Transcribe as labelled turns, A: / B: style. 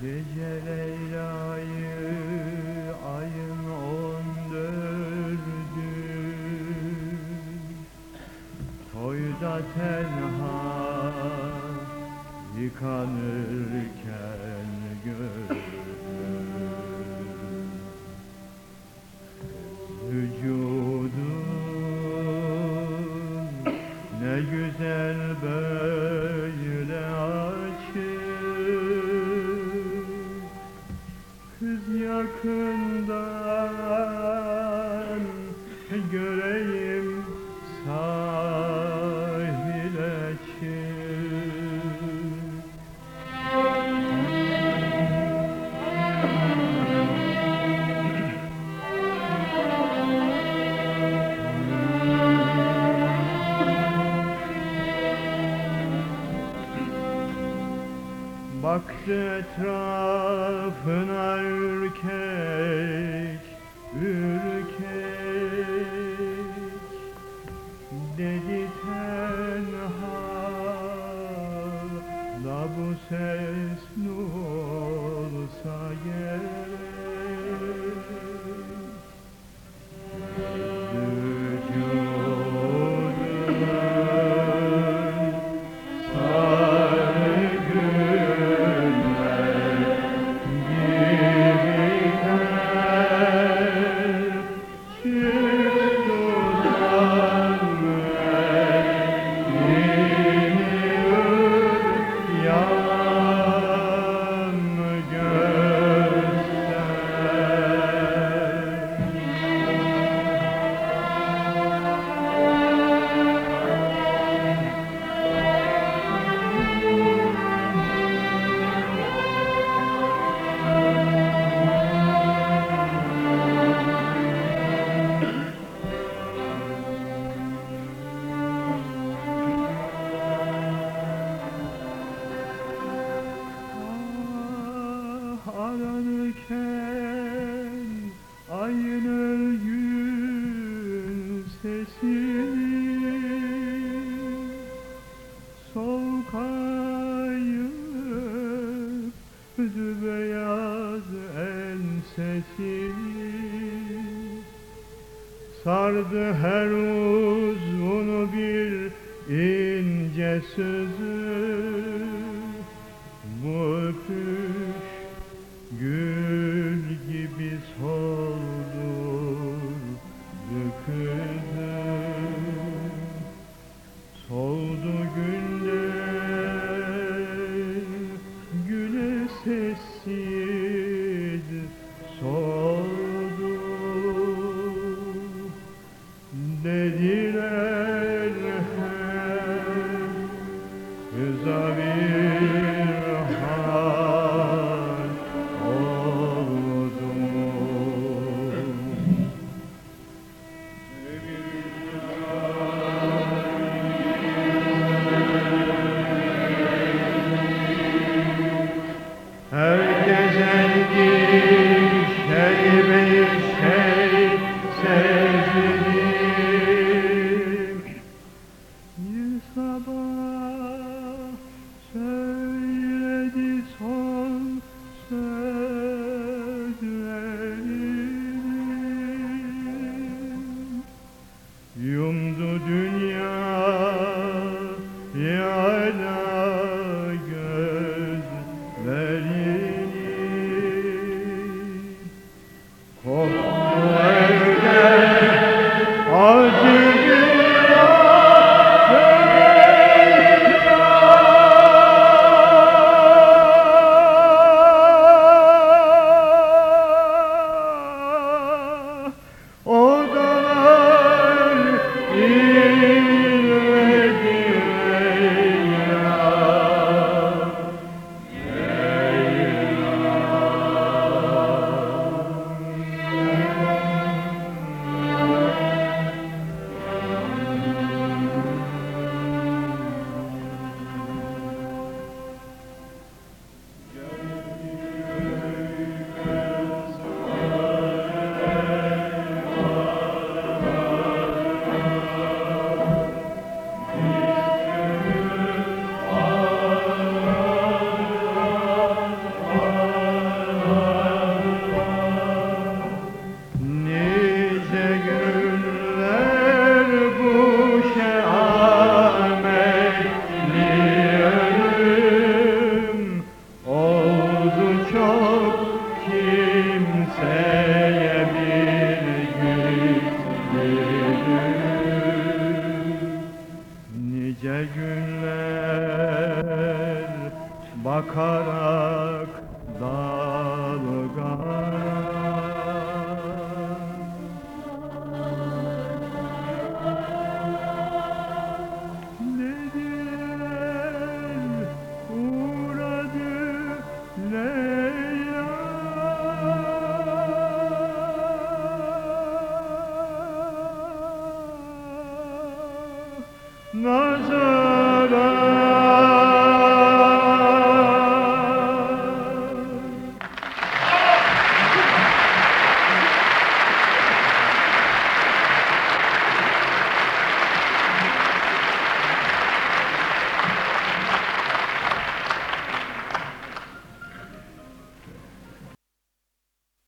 A: Gece Leyla'yı ayın on dördü. Toyda tenha yıkanırken gördüm yakından göreyim Baktı etrafına ürkek, ürkek. Dedi tenha da bu ses ne olsa sesini Soğuk ayıp üzü beyaz ensesini Sardı her uzvunu bir ince sözü. Bu öpüş sessiz soldu Dediler hep kıza kimseye bir gün Nice günler bakarak dağ nazar